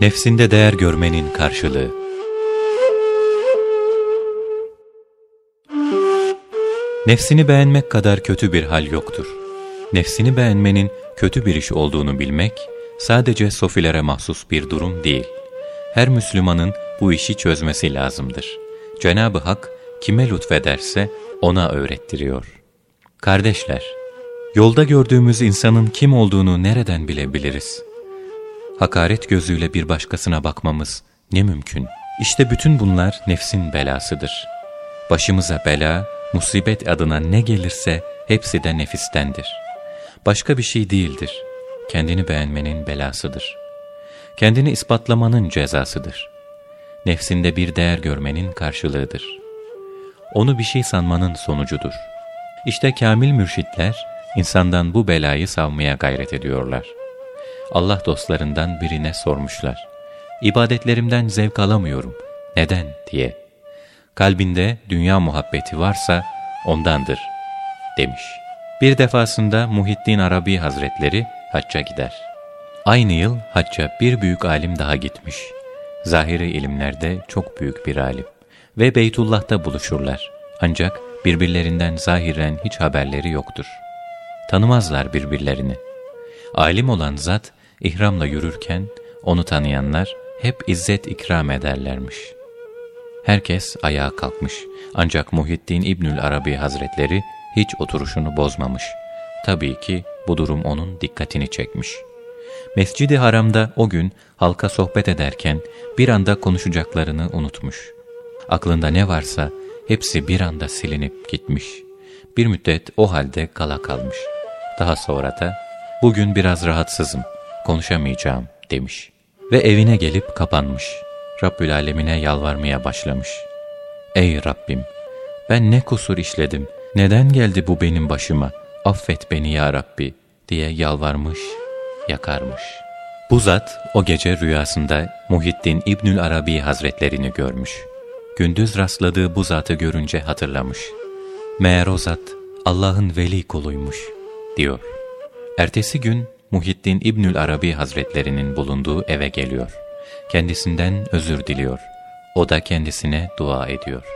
Nefsinde değer görmenin karşılığı. Nefsini beğenmek kadar kötü bir hal yoktur. Nefsini beğenmenin kötü bir iş olduğunu bilmek, sadece sofilere mahsus bir durum değil. Her Müslümanın bu işi çözmesi lazımdır. Cenab-ı Hak kime lütfederse ona öğrettiriyor. Kardeşler, yolda gördüğümüz insanın kim olduğunu nereden bilebiliriz? Hakaret gözüyle bir başkasına bakmamız ne mümkün? İşte bütün bunlar nefsin belasıdır. Başımıza bela, musibet adına ne gelirse hepsi de nefistendir. Başka bir şey değildir. Kendini beğenmenin belasıdır. Kendini ispatlamanın cezasıdır. Nefsinde bir değer görmenin karşılığıdır. Onu bir şey sanmanın sonucudur. İşte kamil mürşitler insandan bu belayı savmaya gayret ediyorlar. Allah dostlarından birine sormuşlar. İbadetlerimden zevk alamıyorum. Neden? diye. Kalbinde dünya muhabbeti varsa ondandır demiş. Bir defasında Muhittin Arabi Hazretleri hacca gider. Aynı yıl hacca bir büyük alim daha gitmiş. Zahiri ilimlerde çok büyük bir alim. Ve Beytullah'ta buluşurlar. Ancak birbirlerinden zahiren hiç haberleri yoktur. Tanımazlar birbirlerini. Alim olan zat ihramla yürürken onu tanıyanlar hep izzet ikram ederlermiş. Herkes ayağa kalkmış ancak Muhittin İbnül Arabi Hazretleri hiç oturuşunu bozmamış. Tabii ki bu durum onun dikkatini çekmiş. Mescidi Haram'da o gün halka sohbet ederken bir anda konuşacaklarını unutmuş. Aklında ne varsa hepsi bir anda silinip gitmiş. Bir müddet o halde kala kalmış. Daha sonra da bugün biraz rahatsızım, konuşamayacağım demiş. Ve evine gelip kapanmış. Rabbül Alemine yalvarmaya başlamış. Ey Rabbim! Ben ne kusur işledim, neden geldi bu benim başıma, affet beni ya Rabbi diye yalvarmış, yakarmış. Bu zat o gece rüyasında Muhittin İbnül Arabi Hazretlerini görmüş. Gündüz rastladığı bu zatı görünce hatırlamış. Meğer o zat Allah'ın veli kuluymuş diyor. Ertesi gün Muhittin İbnül Arabi Hazretlerinin bulunduğu eve geliyor. Kendisinden özür diliyor. O da kendisine dua ediyor.